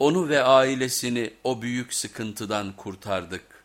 Onu ve ailesini o büyük sıkıntıdan kurtardık.